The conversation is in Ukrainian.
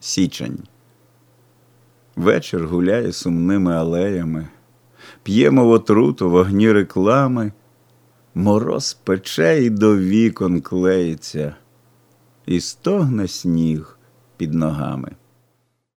Січень. Вечір гуляє сумними алеями, п'ємо в отруту вогні реклами, мороз пече і до вікон клеїться, і стогне сніг під ногами.